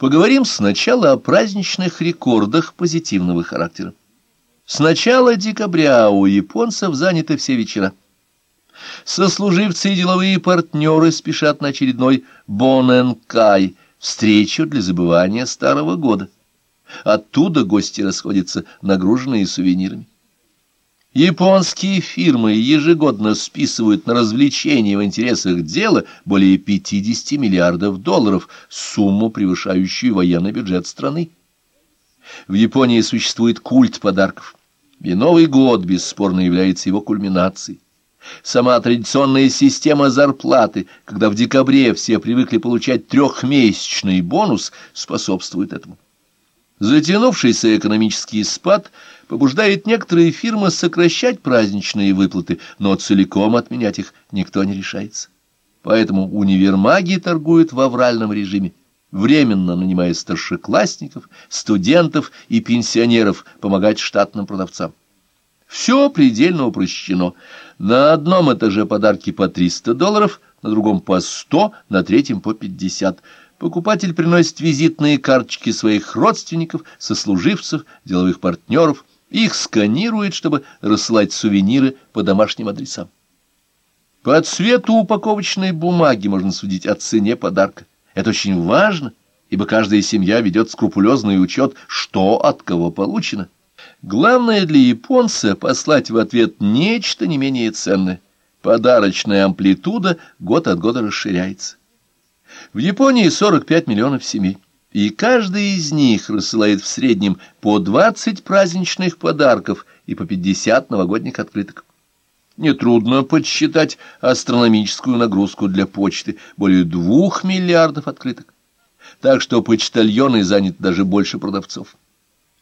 Поговорим сначала о праздничных рекордах позитивного характера. С начала декабря у японцев заняты все вечера. Сослуживцы и деловые партнеры спешат на очередной Боненкай, встречу для забывания старого года. Оттуда гости расходятся, нагруженные сувенирами. Японские фирмы ежегодно списывают на развлечения в интересах дела более 50 миллиардов долларов, сумму, превышающую военный бюджет страны. В Японии существует культ подарков, и Новый год бесспорно является его кульминацией. Сама традиционная система зарплаты, когда в декабре все привыкли получать трехмесячный бонус, способствует этому. Затянувшийся экономический спад побуждает некоторые фирмы сокращать праздничные выплаты, но целиком отменять их никто не решается. Поэтому универмаги торгуют в авральном режиме, временно нанимая старшеклассников, студентов и пенсионеров помогать штатным продавцам. Все предельно упрощено. На одном этаже подарки по 300 долларов, на другом по 100, на третьем по 50 Покупатель приносит визитные карточки своих родственников, сослуживцев, деловых партнеров, их сканирует, чтобы рассылать сувениры по домашним адресам. По цвету упаковочной бумаги можно судить о цене подарка. Это очень важно, ибо каждая семья ведет скрупулезный учет, что от кого получено. Главное для японца — послать в ответ нечто не менее ценное. Подарочная амплитуда год от года расширяется. В Японии 45 миллионов семей, и каждый из них рассылает в среднем по 20 праздничных подарков и по 50 новогодних открыток. Нетрудно подсчитать астрономическую нагрузку для почты, более двух миллиардов открыток. Так что почтальоны заняты даже больше продавцов.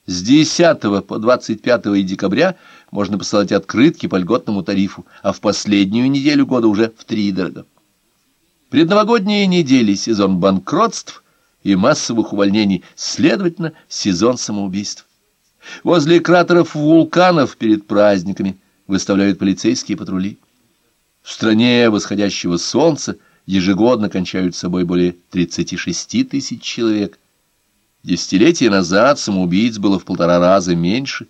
С 10 по 25 декабря можно посылать открытки по льготному тарифу, а в последнюю неделю года уже в три дорого. Предновогодние недели — сезон банкротств и массовых увольнений, следовательно, сезон самоубийств. Возле кратеров вулканов перед праздниками выставляют полицейские патрули. В стране восходящего солнца ежегодно кончают собой более 36 тысяч человек. Десятилетия назад самоубийц было в полтора раза меньше.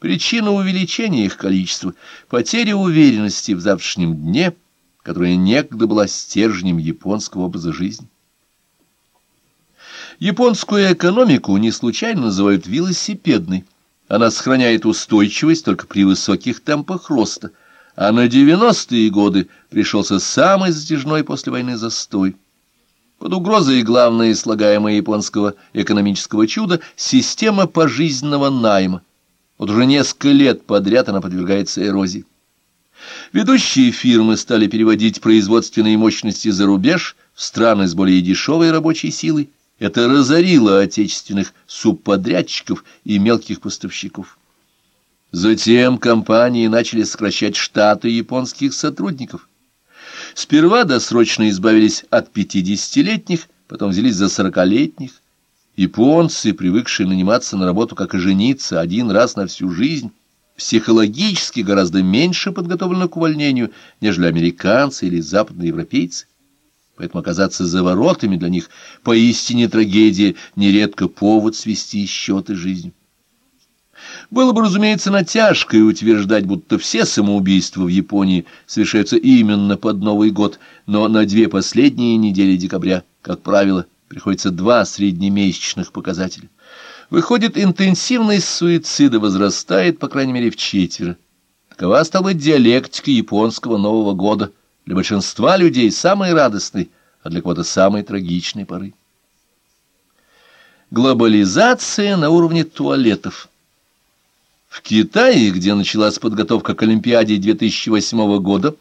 Причина увеличения их количества — потеря уверенности в завтрашнем дне — которая некогда была стержнем японского образа жизни. Японскую экономику не случайно называют велосипедной. Она сохраняет устойчивость только при высоких темпах роста, а на 90-е годы пришелся самый затяжной после войны застой. Под угрозой главное слагаемое японского экономического чуда — система пожизненного найма. Вот уже несколько лет подряд она подвергается эрозии. Ведущие фирмы стали переводить производственные мощности за рубеж в страны с более дешевой рабочей силой. Это разорило отечественных субподрядчиков и мелких поставщиков. Затем компании начали сокращать штаты японских сотрудников. Сперва досрочно избавились от 50-летних, потом взялись за 40-летних. Японцы, привыкшие наниматься на работу, как и жениться, один раз на всю жизнь, психологически гораздо меньше подготовлено к увольнению, нежели американцы или западноевропейцы. Поэтому оказаться за воротами для них поистине трагедия, нередко повод свести счеты жизнью. Было бы, разумеется, натяжкой утверждать, будто все самоубийства в Японии совершаются именно под Новый год, но на две последние недели декабря, как правило, приходится два среднемесячных показателя – Выходит, интенсивность суицида возрастает, по крайней мере, в четверо. Такова стала диалектика японского Нового года. Для большинства людей самой радостной, а для кого-то самой трагичной поры. Глобализация на уровне туалетов. В Китае, где началась подготовка к Олимпиаде 2008 года,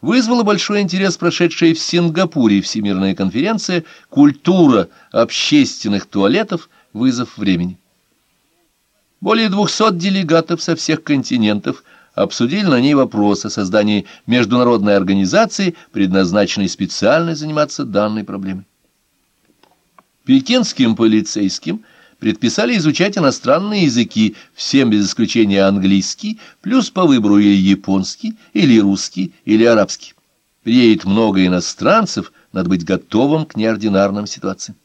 вызвала большой интерес прошедшая в Сингапуре Всемирная конференция «Культура общественных туалетов» вызов времени. Более двухсот делегатов со всех континентов обсудили на ней вопрос о создании международной организации, предназначенной специально заниматься данной проблемой. Пекинским полицейским предписали изучать иностранные языки, всем без исключения английский, плюс по выбору или японский, или русский, или арабский. Приедет много иностранцев, надо быть готовым к неординарным ситуациям.